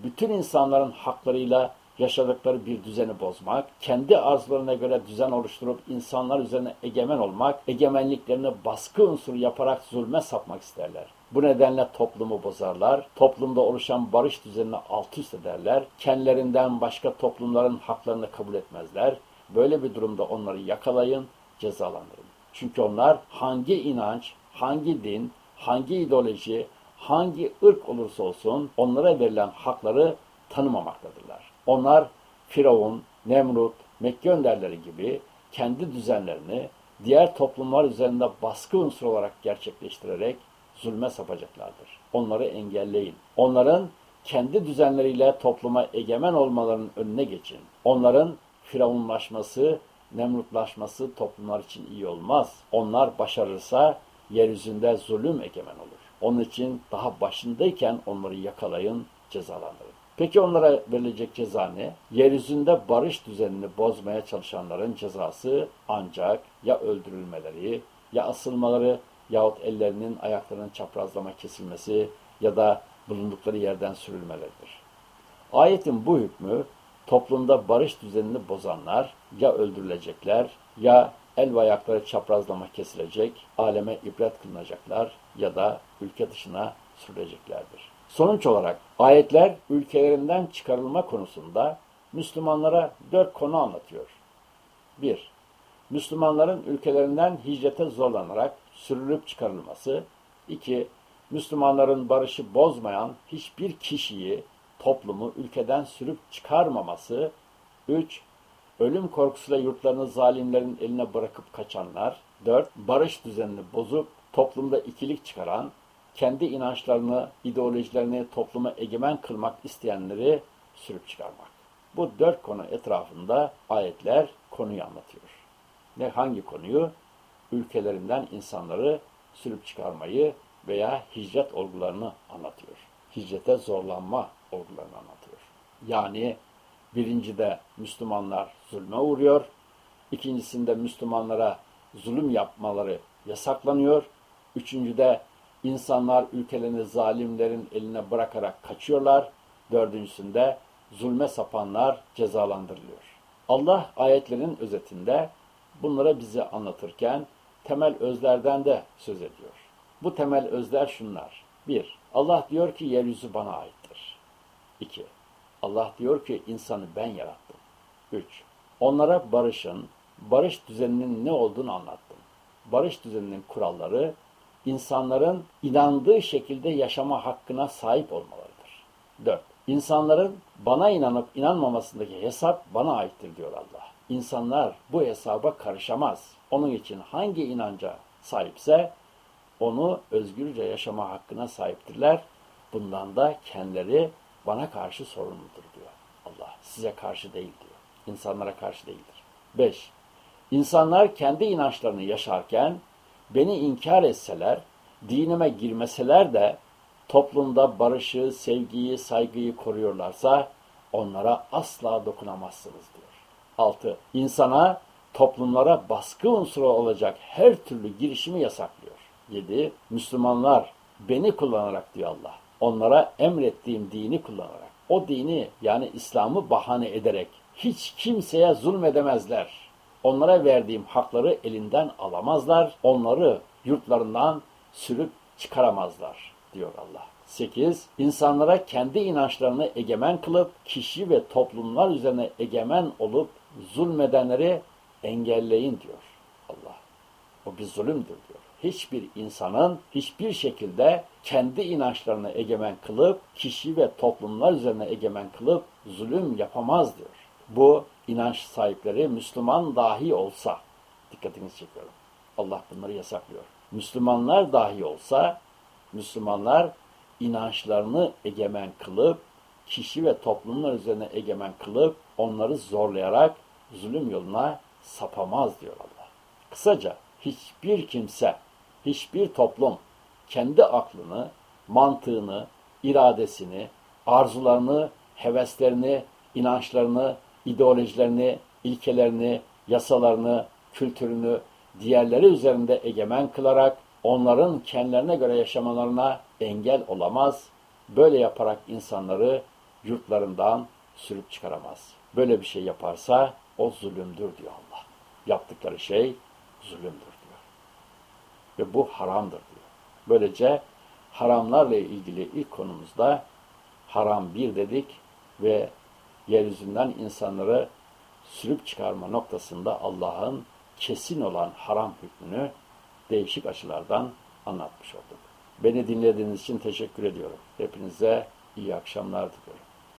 bütün insanların haklarıyla yaşadıkları bir düzeni bozmak, kendi arzularına göre düzen oluşturup insanlar üzerine egemen olmak, egemenliklerini baskı unsuru yaparak zulme sapmak isterler. Bu nedenle toplumu bozarlar, toplumda oluşan barış düzenini alt üst ederler, kendilerinden başka toplumların haklarını kabul etmezler. Böyle bir durumda onları yakalayın, cezalandırın. Çünkü onlar hangi inanç, hangi din, hangi ideoloji, hangi ırk olursa olsun onlara verilen hakları tanımamaktadırlar. Onlar Firavun, Nemrut, Mekke önderleri gibi kendi düzenlerini diğer toplumlar üzerinde baskı unsuru olarak gerçekleştirerek zulme sapacaklardır. Onları engelleyin. Onların kendi düzenleriyle topluma egemen olmalarının önüne geçin. Onların firavunlaşması, nemrutlaşması toplumlar için iyi olmaz. Onlar başarırsa yeryüzünde zulüm egemen olur. Onun için daha başındayken onları yakalayın, cezalandırın. Peki onlara verilecek ceza ne? Yeryüzünde barış düzenini bozmaya çalışanların cezası ancak ya öldürülmeleri, ya asılmaları yahut ellerinin ayaklarının çaprazlama kesilmesi ya da bulundukları yerden sürülmeleridir. Ayetin bu hükmü toplumda barış düzenini bozanlar ya öldürülecekler ya el ve ayakları çaprazlama kesilecek, aleme ibret kılınacaklar ya da ülke dışına sürüleceklerdir. Sonuç olarak ayetler ülkelerinden çıkarılma konusunda Müslümanlara dört konu anlatıyor. 1. Müslümanların ülkelerinden hicrete zorlanarak sürülüp çıkarılması. 2. Müslümanların barışı bozmayan hiçbir kişiyi, toplumu ülkeden sürüp çıkarmaması. 3. Ölüm korkusuyla yurtlarını zalimlerin eline bırakıp kaçanlar. 4. Barış düzenini bozup toplumda ikilik çıkaran, kendi inançlarını, ideolojilerini topluma egemen kılmak isteyenleri sürüp çıkarmak. Bu dört konu etrafında ayetler konuyu anlatıyor. Ne hangi konuyu? Ülkelerinden insanları sürüp çıkarmayı veya hicret olgularını anlatıyor. Hicrete zorlanma olgularını anlatıyor. Yani birincide Müslümanlar zulme uğruyor, ikincisinde Müslümanlara zulüm yapmaları yasaklanıyor, üçüncüde insanlar ülkelerini zalimlerin eline bırakarak kaçıyorlar, dördüncüsünde zulme sapanlar cezalandırılıyor. Allah ayetlerin özetinde bunlara bize anlatırken temel özlerden de söz ediyor. Bu temel özler şunlar. 1. Allah diyor ki yeryüzü bana aittir. 2. Allah diyor ki insanı ben yarattım. 3. Onlara barışın, barış düzeninin ne olduğunu anlattım. Barış düzeninin kuralları insanların inandığı şekilde yaşama hakkına sahip olmalarıdır. 4. İnsanların bana inanıp inanmamasındaki hesap bana aittir diyor Allah. İnsanlar bu hesaba karışamaz. Onun için hangi inanca sahipse onu özgürce yaşama hakkına sahiptirler. Bundan da kendileri bana karşı sorumludur diyor Allah. Size karşı değil diyor. İnsanlara karşı değildir. 5. İnsanlar kendi inançlarını yaşarken beni inkar etseler, dinime girmeseler de toplumda barışı, sevgiyi, saygıyı koruyorlarsa onlara asla dokunamazsınız diyor. 6. İnsana, toplumlara baskı unsuru olacak her türlü girişimi yasaklıyor. 7. Müslümanlar beni kullanarak diyor Allah. Onlara emrettiğim dini kullanarak. O dini yani İslam'ı bahane ederek hiç kimseye zulmedemezler. Onlara verdiğim hakları elinden alamazlar. Onları yurtlarından sürüp çıkaramazlar diyor Allah. 8. İnsanlara kendi inançlarını egemen kılıp kişi ve toplumlar üzerine egemen olup zulmedenleri engelleyin diyor Allah. O bir zulümdür diyor. Hiçbir insanın hiçbir şekilde kendi inançlarını egemen kılıp kişi ve toplumlar üzerine egemen kılıp zulüm yapamaz diyor. Bu inanç sahipleri Müslüman dahi olsa dikkatinizi çekiyorum. Allah bunları yasaklıyor. Müslümanlar dahi olsa Müslümanlar inançlarını egemen kılıp kişi ve toplumlar üzerine egemen kılıp onları zorlayarak zulüm yoluna sapamaz diyor Allah. Kısaca hiçbir kimse, hiçbir toplum kendi aklını, mantığını, iradesini, arzularını, heveslerini, inançlarını, ideolojilerini, ilkelerini, yasalarını, kültürünü diğerleri üzerinde egemen kılarak onların kendilerine göre yaşamalarına engel olamaz. Böyle yaparak insanları yurtlarından sürüp çıkaramaz. Böyle bir şey yaparsa o zulümdür diyor Allah. Yaptıkları şey zulümdür diyor. Ve bu haramdır diyor. Böylece haramlarla ilgili ilk konumuzda haram bir dedik ve yeryüzünden insanları sürüp çıkarma noktasında Allah'ın kesin olan haram hükmünü değişik açılardan anlatmış olduk. Beni dinlediğiniz için teşekkür ediyorum. Hepinize iyi akşamlar diliyorum.